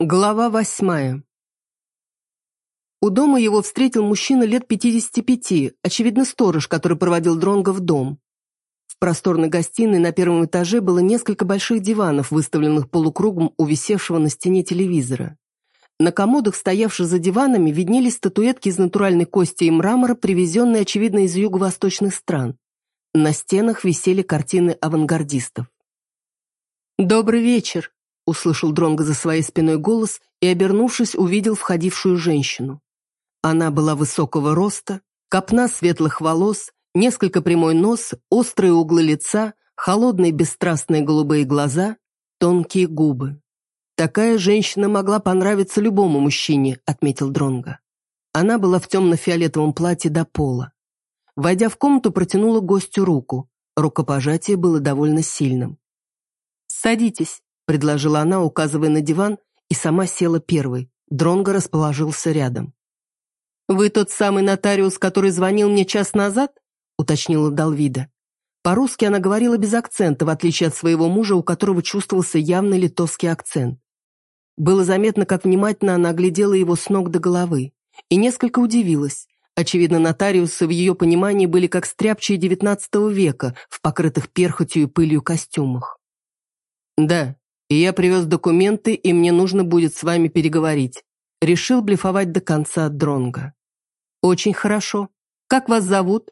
Глава восьмая. У дома его встретил мужчина лет 55, очевидно, сторож, который проводил Дронга в дом. В просторной гостиной на первом этаже было несколько больших диванов, выставленных полукругом у висевшего на стене телевизора. На комодах, стоявших за диванами, виднелись статуэтки из натуральной кости и мрамора, привезенные, очевидно, из юго-восточных стран. На стенах висели картины авангардистов. «Добрый вечер», услышал Дронго за своей спиной голос и, обернувшись, увидел входившую женщину. Она была высокого роста, копна светлых волос, несколько прямой нос, острые углы лица, холодные бесстрастные голубые глаза, тонкие губы. «Такая женщина могла понравиться любому мужчине», — отметил Дронго. Она была в темно-фиолетовом платье до пола. Войдя в комнату, протянула гостю руку. Рукопожатие было довольно сильным. «Садитесь», предложила она, указывая на диван, и сама села первой. Дронго расположился рядом. «Вы тот самый нотариус, который звонил мне час назад?» уточнила Далвида. По-русски она говорила без акцента, в отличие от своего мужа, у которого чувствовался явный литовский акцент. Было заметно, как внимательно она оглядела его с ног до головы, и несколько удивилась. Очевидно, нотариусы в ее понимании были как стряпчие XIX века в покрытых перхотью и пылью костюмах. «Да, и я привез документы, и мне нужно будет с вами переговорить. Решил блефовать до конца Дронга. Очень хорошо. Как вас зовут?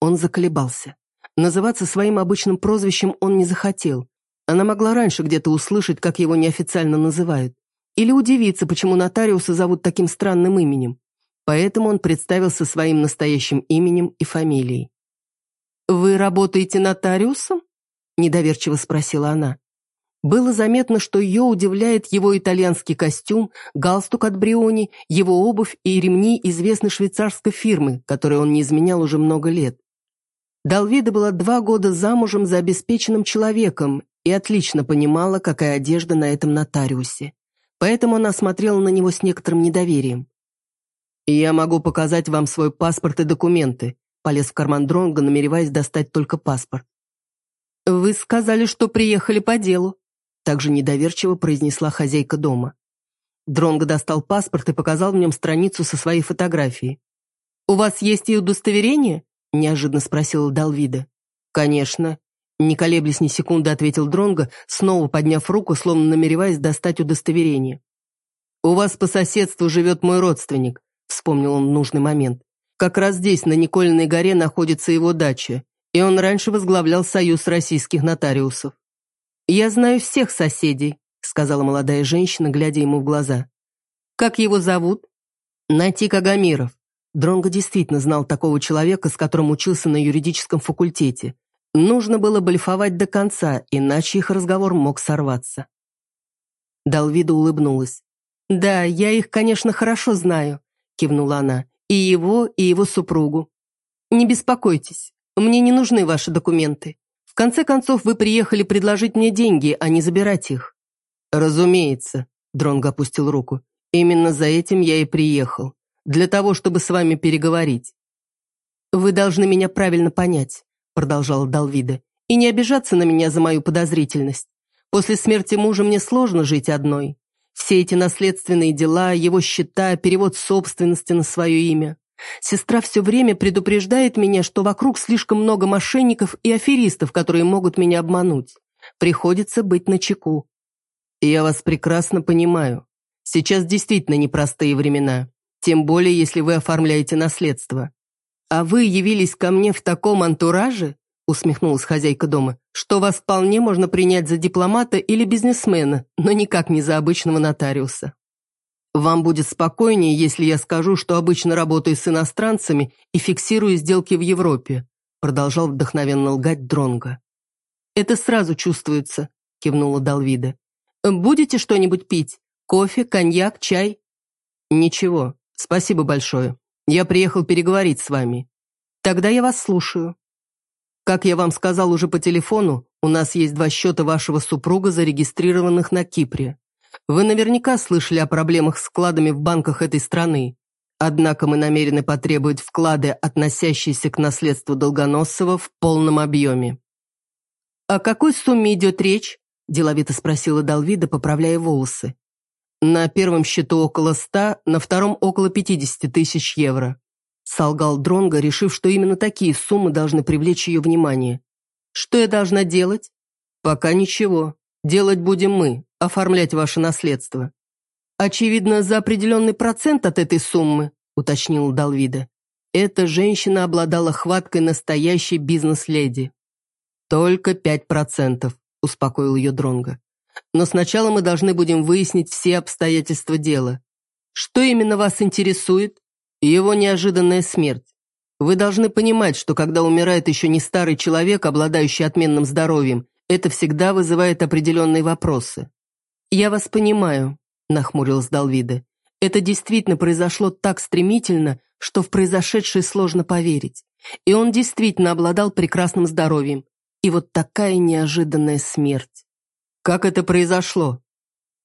Он заколебался. Называться своим обычным прозвищем он не захотел. Она могла раньше где-то услышать, как его неофициально называют. Или удивиться, почему нотариуса зовут таким странным именем. Поэтому он представился своим настоящим именем и фамилией. «Вы работаете нотариусом?» – недоверчиво спросила она. Было заметно, что ее удивляет его итальянский костюм, галстук от Бриони, его обувь и ремни известной швейцарской фирмы, которой он не изменял уже много лет. Далвида была два года замужем за обеспеченным человеком и отлично понимала, какая одежда на этом нотариусе. Поэтому она смотрела на него с некоторым недоверием. «Я могу показать вам свой паспорт и документы», полез в карман Дронга, намереваясь достать только паспорт. «Вы сказали, что приехали по делу», также недоверчиво произнесла хозяйка дома. Дронго достал паспорт и показал в нем страницу со своей фотографией. «У вас есть и удостоверение?» – неожиданно спросила Далвида. «Конечно». Не колеблясь ни секунды, ответил Дронго, снова подняв руку, словно намереваясь достать удостоверение. «У вас по соседству живет мой родственник», – вспомнил он в нужный момент. «Как раз здесь, на Никольной горе, находится его дача, и он раньше возглавлял Союз российских нотариусов». «Я знаю всех соседей», — сказала молодая женщина, глядя ему в глаза. «Как его зовут?» «Натик Агамиров». Дронго действительно знал такого человека, с которым учился на юридическом факультете. Нужно было блефовать до конца, иначе их разговор мог сорваться. Далвида улыбнулась. «Да, я их, конечно, хорошо знаю», — кивнула она. «И его, и его супругу. Не беспокойтесь, мне не нужны ваши документы. В конце концов, вы приехали предложить мне деньги, а не забирать их». «Разумеется», — Дронго опустил руку. «Именно за этим я и приехал. Для того, чтобы с вами переговорить». «Вы должны меня правильно понять», — продолжала Далвида, «и не обижаться на меня за мою подозрительность. После смерти мужа мне сложно жить одной. Все эти наследственные дела, его счета, перевод собственности на свое имя. Сестра все время предупреждает меня, что вокруг слишком много мошенников и аферистов, которые могут меня обмануть. Приходится быть начеку. Я вас прекрасно понимаю. Сейчас действительно непростые времена. Тем более, если вы оформляете наследство. А вы явились ко мне в таком антураже, усмехнулась хозяйка дома, что вас вполне можно принять за дипломата или бизнесмена, но никак не за обычного нотариуса. Вам будет спокойнее, если я скажу, что обычно работаю с иностранцами и фиксирую сделки в Европе», продолжал вдохновенно лгать Дронга. «Это сразу чувствуется», кивнула Далвида. «Будете что-нибудь пить? Кофе, коньяк, чай?» «Ничего, спасибо большое. Я приехал переговорить с вами. Тогда я вас слушаю». «Как я вам сказал уже по телефону, у нас есть два счета вашего супруга, зарегистрированных на Кипре. Вы наверняка слышали о проблемах с вкладами в банках этой страны. Однако мы намерены потребовать вклады, относящиеся к наследству Долгоносова, в полном объеме. «О какой сумме идет речь?» – деловито спросила Далвида, поправляя волосы. На первом счету около ста, на втором около 50 тысяч евро. Солгал Дронго, решив, что именно такие суммы должны привлечь ее внимание. Что я должна делать? Пока ничего. Делать будем мы, оформлять ваше наследство. Очевидно, за определенный процент от этой суммы, уточнил Далвида. Эта женщина обладала хваткой настоящей бизнес-леди. Только пять процентов, успокоил ее Дронго. Но сначала мы должны будем выяснить все обстоятельства дела. Что именно вас интересует? Его неожиданная смерть. Вы должны понимать, что когда умирает еще не старый человек, обладающий отменным здоровьем, это всегда вызывает определенные вопросы. «Я вас понимаю», — нахмурилась Далвида. «Это действительно произошло так стремительно, что в произошедшее сложно поверить. И он действительно обладал прекрасным здоровьем. И вот такая неожиданная смерть. Как это произошло?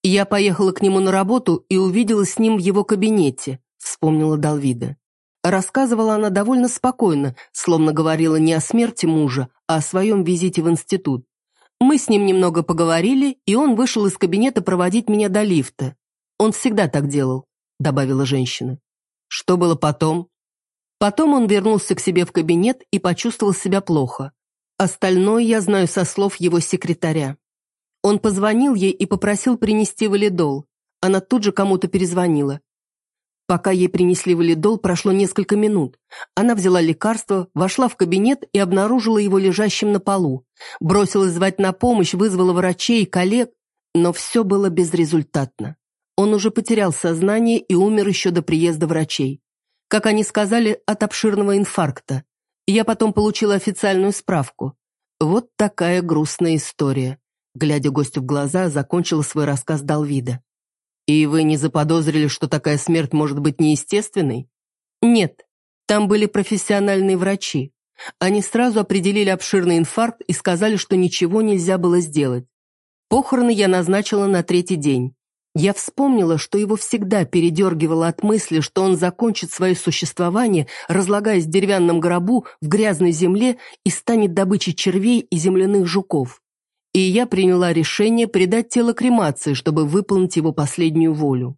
Я поехала к нему на работу и увидела с ним в его кабинете, вспомнила Далвида. Рассказывала она довольно спокойно, словно говорила не о смерти мужа, а о своем визите в институт. Мы с ним немного поговорили, и он вышел из кабинета проводить меня до лифта. Он всегда так делал, добавила женщина. Что было потом? Потом он вернулся к себе в кабинет и почувствовал себя плохо. Остальное я знаю со слов его секретаря. Он позвонил ей и попросил принести валидол. Она тут же кому-то перезвонила. Пока ей принесли валидол, прошло несколько минут. Она взяла лекарство, вошла в кабинет и обнаружила его лежащим на полу. Бросилась звать на помощь, вызвала врачей, коллег, но все было безрезультатно. Он уже потерял сознание и умер еще до приезда врачей. Как они сказали, от обширного инфаркта. Я потом получила официальную справку. Вот такая грустная история. Глядя гостю в глаза, закончила свой рассказ Далвида. «И вы не заподозрили, что такая смерть может быть неестественной?» «Нет. Там были профессиональные врачи. Они сразу определили обширный инфаркт и сказали, что ничего нельзя было сделать. Похороны я назначила на третий день. Я вспомнила, что его всегда передергивало от мысли, что он закончит свое существование, разлагаясь в деревянном гробу в грязной земле и станет добычей червей и земляных жуков и я приняла решение предать тело кремации, чтобы выполнить его последнюю волю.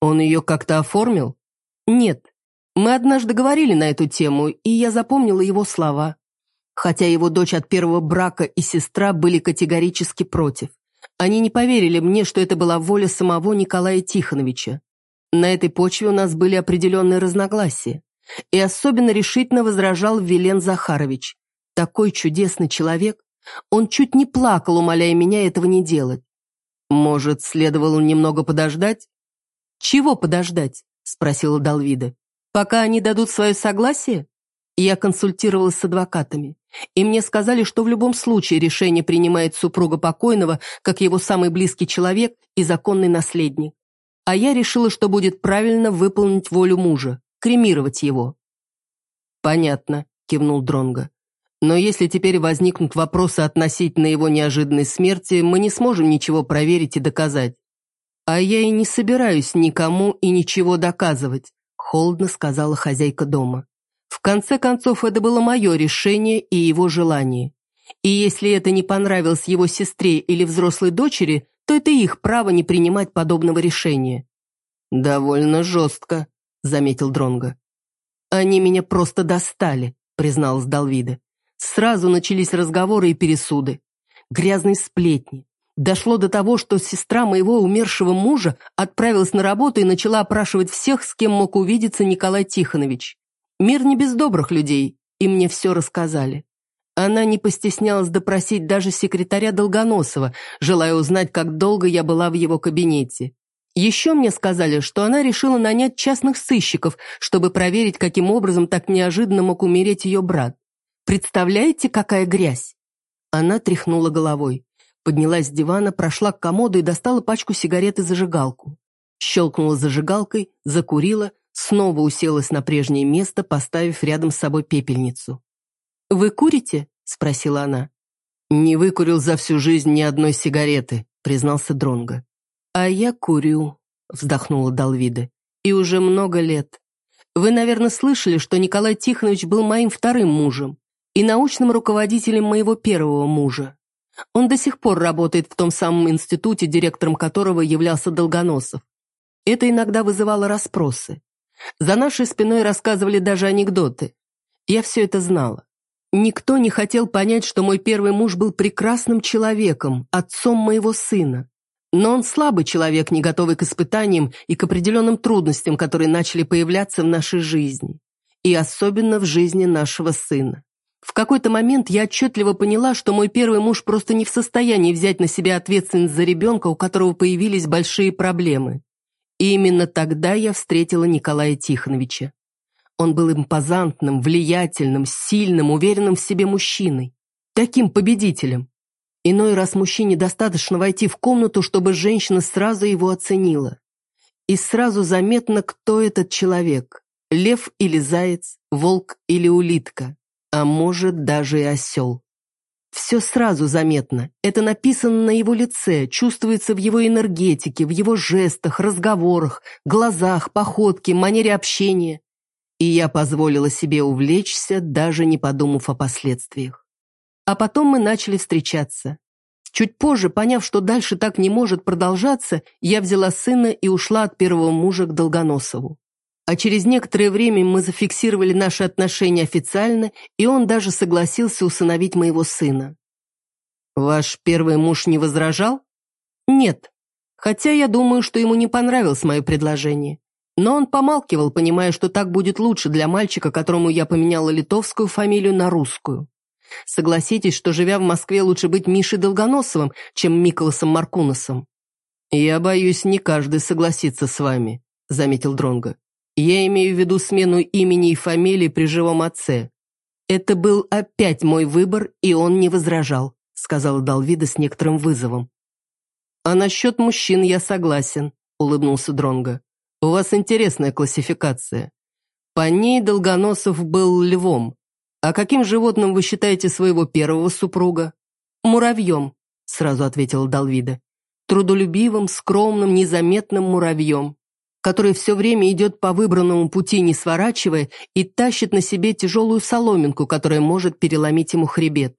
Он ее как-то оформил? Нет. Мы однажды говорили на эту тему, и я запомнила его слова. Хотя его дочь от первого брака и сестра были категорически против. Они не поверили мне, что это была воля самого Николая Тихоновича. На этой почве у нас были определенные разногласия. И особенно решительно возражал Вилен Захарович. Такой чудесный человек, он чуть не плакал, умоляя меня этого не делать. Может, следовало немного подождать? Чего подождать? Спросила Далвида. Пока они дадут свое согласие? Я консультировалась с адвокатами, и мне сказали, что в любом случае решение принимает супруга покойного, как его самый близкий человек и законный наследник. А я решила, что будет правильно выполнить волю мужа, кремировать его. «Понятно», — кивнул Дронго. Но если теперь возникнут вопросы относительно его неожиданной смерти, мы не сможем ничего проверить и доказать. А я и не собираюсь никому и ничего доказывать, холодно сказала хозяйка дома. В конце концов, это было мое решение и его желание. И если это не понравилось его сестре или взрослой дочери, то это их право не принимать подобного решения. «Довольно жестко», — заметил Дронго. «Они меня просто достали», — призналась Далвида. Сразу начались разговоры и пересуды. Грязные сплетни. Дошло до того, что сестра моего умершего мужа отправилась на работу и начала опрашивать всех, с кем мог увидеться Николай Тихонович. Мир не без добрых людей, и мне все рассказали. Она не постеснялась допросить даже секретаря Долгоносова, желая узнать, как долго я была в его кабинете. Еще мне сказали, что она решила нанять частных сыщиков, чтобы проверить, каким образом так неожиданно мог умереть ее брат. Представляете, какая грязь?» Она тряхнула головой. Поднялась с дивана, прошла к комоду и достала пачку сигарет и зажигалку. Щелкнула зажигалкой, закурила, снова уселась на прежнее место, поставив рядом с собой пепельницу. «Вы курите?» — спросила она. «Не выкурил за всю жизнь ни одной сигареты», — признался Дронго. «А я курю», — вздохнула Далвида. «И уже много лет. Вы, наверное, слышали, что Николай Тихонович был моим вторым мужем и научным руководителем моего первого мужа. Он до сих пор работает в том самом институте, директором которого являлся Долгоносов. Это иногда вызывало расспросы. За нашей спиной рассказывали даже анекдоты. Я все это знала. Никто не хотел понять, что мой первый муж был прекрасным человеком, отцом моего сына. Но он слабый человек, не готовый к испытаниям и к определенным трудностям, которые начали появляться в нашей жизни. И особенно в жизни нашего сына. В какой-то момент я отчетливо поняла, что мой первый муж просто не в состоянии взять на себя ответственность за ребенка, у которого появились большие проблемы. И именно тогда я встретила Николая Тихоновича. Он был импозантным, влиятельным, сильным, уверенным в себе мужчиной. Таким победителем. Иной раз мужчине достаточно войти в комнату, чтобы женщина сразу его оценила. И сразу заметно, кто этот человек. Лев или заяц, волк или улитка, а может даже и осел. Все сразу заметно. Это написано на его лице, чувствуется в его энергетике, в его жестах, разговорах, глазах, походке, манере общения. И я позволила себе увлечься, даже не подумав о последствиях. А потом мы начали встречаться. Чуть позже, поняв, что дальше так не может продолжаться, я взяла сына и ушла от первого мужа к Долгоносову. А через некоторое время мы зафиксировали наши отношения официально, и он даже согласился усыновить моего сына. Ваш первый муж не возражал? Нет. Хотя я думаю, что ему не понравилось мое предложение. Но он помалкивал, понимая, что так будет лучше для мальчика, которому я поменяла литовскую фамилию на русскую. Согласитесь, что, живя в Москве, лучше быть Мишей Долгоносовым, чем Миколасом Маркуносом. «Я боюсь, не каждый согласится с вами», — заметил Дронго. Я имею в виду смену имени и фамилии при живом отце. Это был опять мой выбор, и он не возражал, сказала Далвида с некоторым вызовом. А насчет мужчин я согласен, улыбнулся Дронго. У вас интересная классификация. По ней Долгоносов был львом. А каким животным вы считаете своего первого супруга? Муравьем, сразу ответила Далвида. Трудолюбивым, скромным, незаметным муравьем который все время идет по выбранному пути, не сворачивая, и тащит на себе тяжелую соломинку, которая может переломить ему хребет.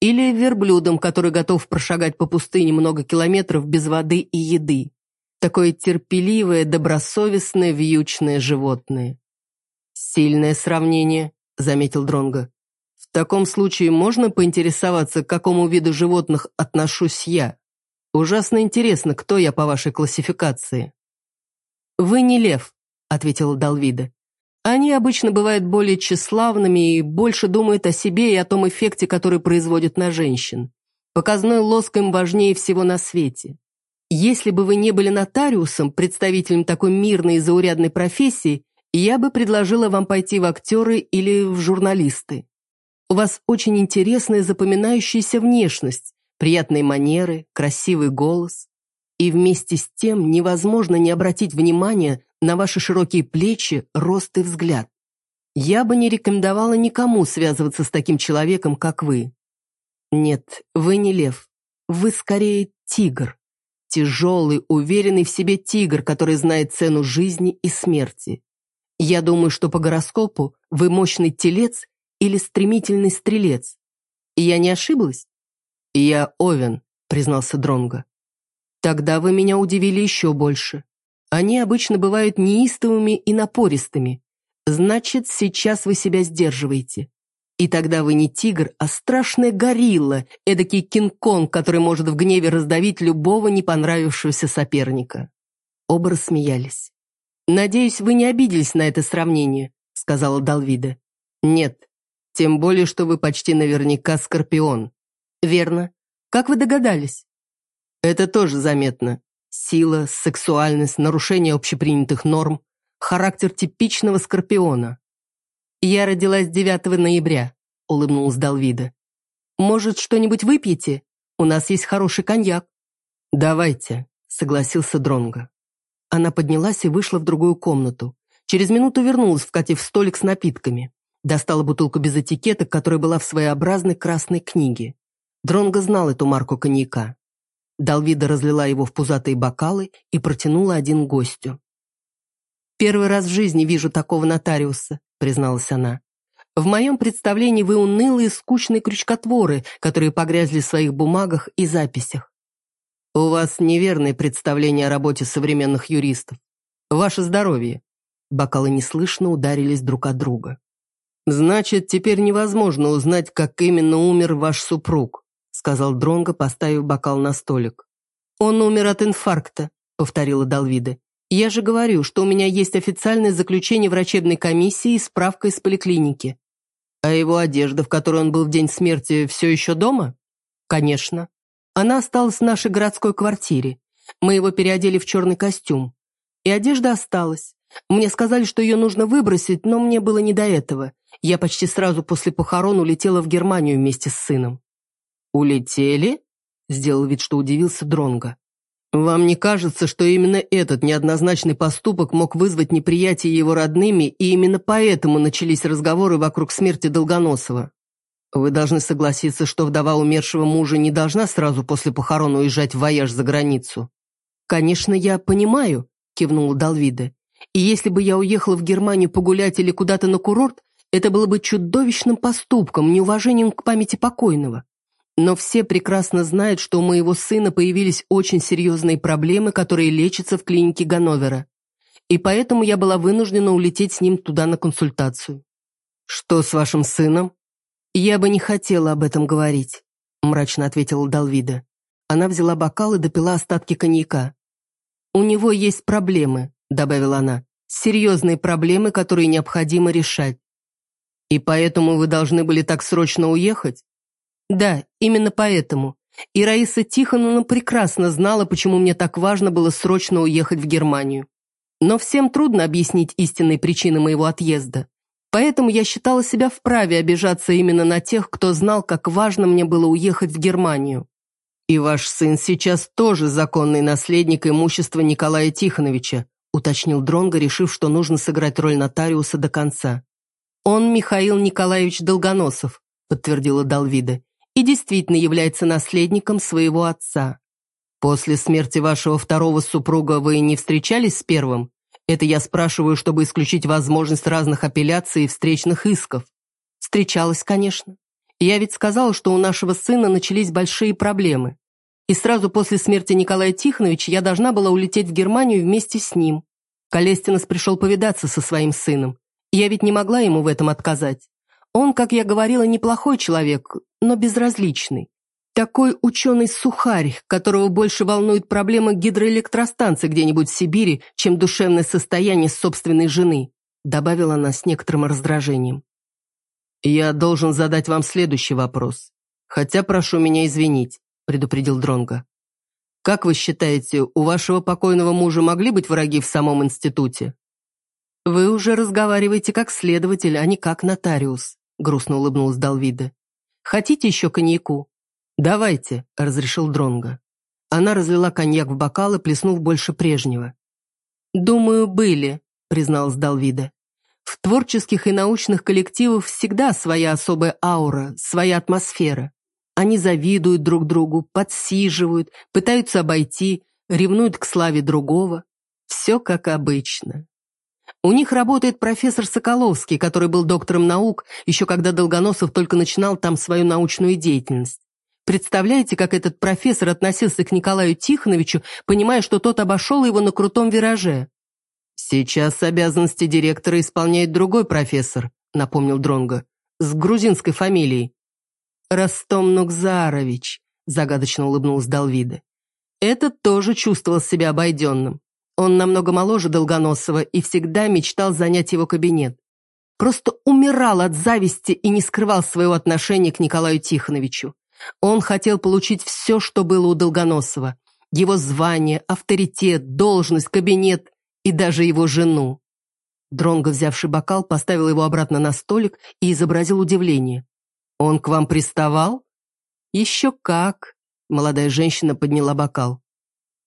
Или верблюдом, который готов прошагать по пустыне много километров без воды и еды. Такое терпеливое, добросовестное, вьючное животное. «Сильное сравнение», — заметил Дронго. «В таком случае можно поинтересоваться, к какому виду животных отношусь я? Ужасно интересно, кто я по вашей классификации». «Вы не лев», — ответила Далвида. «Они обычно бывают более тщеславными и больше думают о себе и о том эффекте, который производят на женщин. Показной лоск им важнее всего на свете. Если бы вы не были нотариусом, представителем такой мирной и заурядной профессии, я бы предложила вам пойти в актеры или в журналисты. У вас очень интересная запоминающаяся внешность, приятные манеры, красивый голос. И вместе с тем невозможно не обратить внимания на ваши широкие плечи, рост и взгляд. Я бы не рекомендовала никому связываться с таким человеком, как вы. Нет, вы не лев. Вы скорее тигр. Тяжелый, уверенный в себе тигр, который знает цену жизни и смерти. Я думаю, что по гороскопу вы мощный телец или стремительный стрелец. Я не ошиблась? Я Овен, признался Дронго. Тогда вы меня удивили еще больше. Они обычно бывают неистовыми и напористыми. Значит, сейчас вы себя сдерживаете. И тогда вы не тигр, а страшная горилла, эдакий Кинг-Конг, который может в гневе раздавить любого не понравившегося соперника. Оба рассмеялись. «Надеюсь, вы не обиделись на это сравнение», — сказала Далвида. «Нет, тем более, что вы почти наверняка Скорпион». «Верно. Как вы догадались?» Это тоже заметно. Сила, сексуальность, нарушение общепринятых норм, характер типичного скорпиона. «Я родилась 9 ноября», — улыбнулась Далвида. «Может, что-нибудь выпьете? У нас есть хороший коньяк». «Давайте», — согласился Дронго. Она поднялась и вышла в другую комнату. Через минуту вернулась, вкатив столик с напитками. Достала бутылку без этикеток, которая была в своеобразной красной книге. Дронго знал эту марку коньяка. Далвида разлила его в пузатые бокалы и протянула один гостю. «Первый раз в жизни вижу такого нотариуса», — призналась она. В моем представлении вы унылые, скучные крючкотворы, которые погрязли в своих бумагах и записях. У вас неверное представление о работе современных юристов. Ваше здоровье. Бокалы неслышно ударились друг от друга. «Значит, теперь невозможно узнать, как именно умер ваш супруг», сказал Дронго, поставив бокал на столик. «Он умер от инфаркта», — повторила Далвида. «Я же говорю, что у меня есть официальное заключение врачебной комиссии и справка из поликлиники. А его одежда, в которой он был в день смерти, все еще дома?» «Конечно. Она осталась в нашей городской квартире. Мы его переодели в черный костюм. И одежда осталась. Мне сказали, что ее нужно выбросить, но мне было не до этого. Я почти сразу после похорон улетела в Германию вместе с сыном». «Улетели?» – сделал вид, что удивился Дронго. «Вам не кажется, что именно этот неоднозначный поступок мог вызвать неприятие его родными, и именно поэтому начались разговоры вокруг смерти Долгоносова? Вы должны согласиться, что вдова умершего мужа не должна сразу после похорон уезжать в вояж за границу». «Конечно, я понимаю», – кивнула Далвида. «И если бы я уехала в Германию погулять или куда-то на курорт, это было бы чудовищным поступком, неуважением к памяти покойного. Но все прекрасно знают, что у моего сына появились очень серьезные проблемы, которые лечатся в клинике Ганновера. И поэтому я была вынуждена улететь с ним туда на консультацию. «Что с вашим сыном?» «Я бы не хотела об этом говорить», – мрачно ответила Далвида. Она взяла бокал и допила остатки коньяка. «У него есть проблемы», – добавила она. «Серьезные проблемы, которые необходимо решать». «И поэтому вы должны были так срочно уехать?» Да, именно поэтому. И Раиса Тихоновна прекрасно знала, почему мне так важно было срочно уехать в Германию. Но всем трудно объяснить истинные причины моего отъезда. Поэтому я считала себя вправе обижаться именно на тех, кто знал, как важно мне было уехать в Германию. «И ваш сын сейчас тоже законный наследник имущества Николая Тихоновича», уточнил Дронго, решив, что нужно сыграть роль нотариуса до конца. «Он Михаил Николаевич Долгоносов», подтвердила Далвида и действительно является наследником своего отца. После смерти вашего второго супруга вы не встречались с первым? Это я спрашиваю, чтобы исключить возможность разных апелляций и встречных исков. Встречалась, конечно. Я ведь сказала, что у нашего сына начались большие проблемы. И сразу после смерти Николая Тихоновича я должна была улететь в Германию вместе с ним. Колестинос пришел повидаться со своим сыном. Я ведь не могла ему в этом отказать. Он, как я говорила, неплохой человек, но безразличный. Такой ученый-сухарь, которого больше волнует проблема гидроэлектростанции где-нибудь в Сибири, чем душевное состояние собственной жены», добавила она с некоторым раздражением. «Я должен задать вам следующий вопрос. Хотя прошу меня извинить», предупредил Дронга. «Как вы считаете, у вашего покойного мужа могли быть враги в самом институте?» «Вы уже разговариваете как следователь, а не как нотариус», грустно улыбнулась Далвида. «Хотите еще коньяку?» «Давайте», — разрешил Дронго. Она разлила коньяк в бокалы, плеснув больше прежнего. «Думаю, были», — призналась Далвида. «В творческих и научных коллективах всегда своя особая аура, своя атмосфера. Они завидуют друг другу, подсиживают, пытаются обойти, ревнуют к славе другого. Все как обычно. У них работает профессор Соколовский, который был доктором наук, еще когда Долгоносов только начинал там свою научную деятельность. Представляете, как этот профессор относился к Николаю Тихоновичу, понимая, что тот обошел его на крутом вираже? «Сейчас обязанности директора исполняет другой профессор», напомнил Дронго, с грузинской фамилией. «Ростом Нукзарович», загадочно улыбнулась Далвида. Этот тоже чувствовал себя обойденным. Он намного моложе Долгоносова и всегда мечтал занять его кабинет. Просто умирал от зависти и не скрывал своего отношения к Николаю Тихоновичу. Он хотел получить все, что было у Долгоносова. Его звание, авторитет, должность, кабинет и даже его жену. Дронго, взявший бокал, поставил его обратно на столик и изобразил удивление. «Он к вам приставал?» «Еще как!» Молодая женщина подняла бокал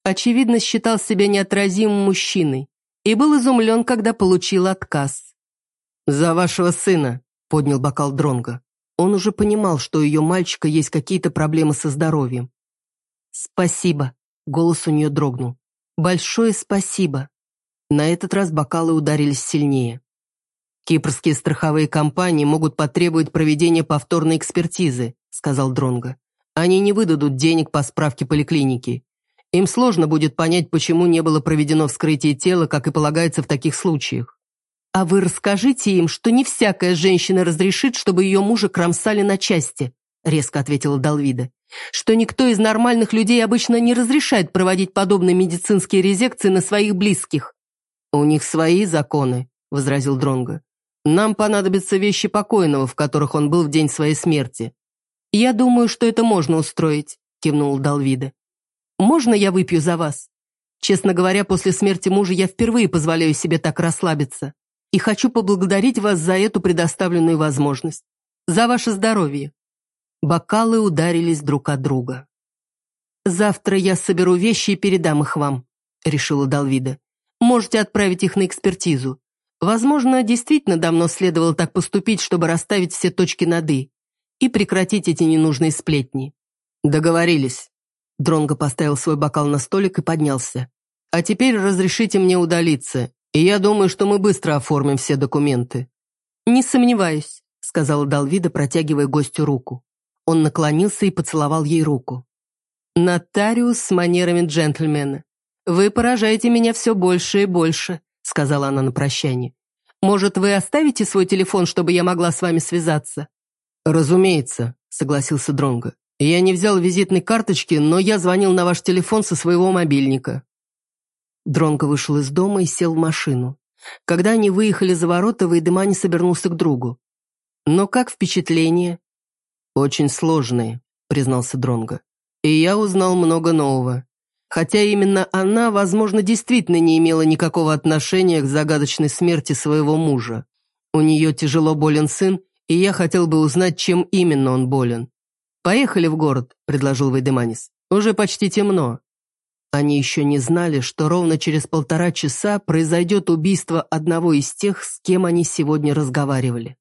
очевидно, считал себя неотразимым мужчиной и был изумлен, когда получил отказ. «За вашего сына», — поднял бокал Дронга. Он уже понимал, что у ее мальчика есть какие-то проблемы со здоровьем. «Спасибо», — голос у нее дрогнул. «Большое спасибо». На этот раз бокалы ударились сильнее. Кипрские страховые компании могут потребовать проведения повторной экспертизы, сказал Дронго. Они не выдадут денег по справке поликлиники. Им сложно будет понять, почему не было проведено вскрытие тела, как и полагается в таких случаях. А вы расскажите им, что не всякая женщина разрешит, чтобы ее мужа кромсали на части, резко ответила Далвида. Что никто из нормальных людей обычно не разрешает проводить подобные медицинские резекции на своих близких. У них свои законы, возразил Дронго. Нам понадобятся вещи покойного, в которых он был в день своей смерти. Я думаю, что это можно устроить, кивнул Далвида. Можно я выпью за вас? Честно говоря, после смерти мужа я впервые позволяю себе так расслабиться. И хочу поблагодарить вас за эту предоставленную возможность. За ваше здоровье. Бокалы ударились друг от друга. «Завтра я соберу вещи и передам их вам», — решила Далвида. «Можете отправить их на экспертизу. Возможно, действительно давно следовало так поступить, чтобы расставить все точки над «и» и прекратить эти ненужные сплетни. Договорились. Дронго поставил свой бокал на столик и поднялся. А теперь разрешите мне удалиться, и я думаю, что мы быстро оформим все документы. Не сомневаюсь, сказала Далвида, протягивая гостю руку. Он наклонился и поцеловал ей руку. «Нотариус с манерами джентльмена. Вы поражаете меня все больше и больше сказала она на прощание. «Может, вы оставите свой телефон, чтобы я могла с вами связаться?» «Разумеется», — согласился Дронго. «Я не взял визитной карточки, но я звонил на ваш телефон со своего мобильника». Дронго вышел из дома и сел в машину. Когда они выехали за ворота, Вейдемани собернулся к другу. «Но как впечатление?» «Очень сложные», — признался Дронго. «И я узнал много нового. Хотя именно она, возможно, действительно не имела никакого отношения к загадочной смерти своего мужа. У нее тяжело болен сын, и я хотел бы узнать, чем именно он болен. «Поехали в город», — предложил Вейдеманис. «Уже почти темно». Они еще не знали, что ровно через полтора часа произойдет убийство одного из тех, с кем они сегодня разговаривали.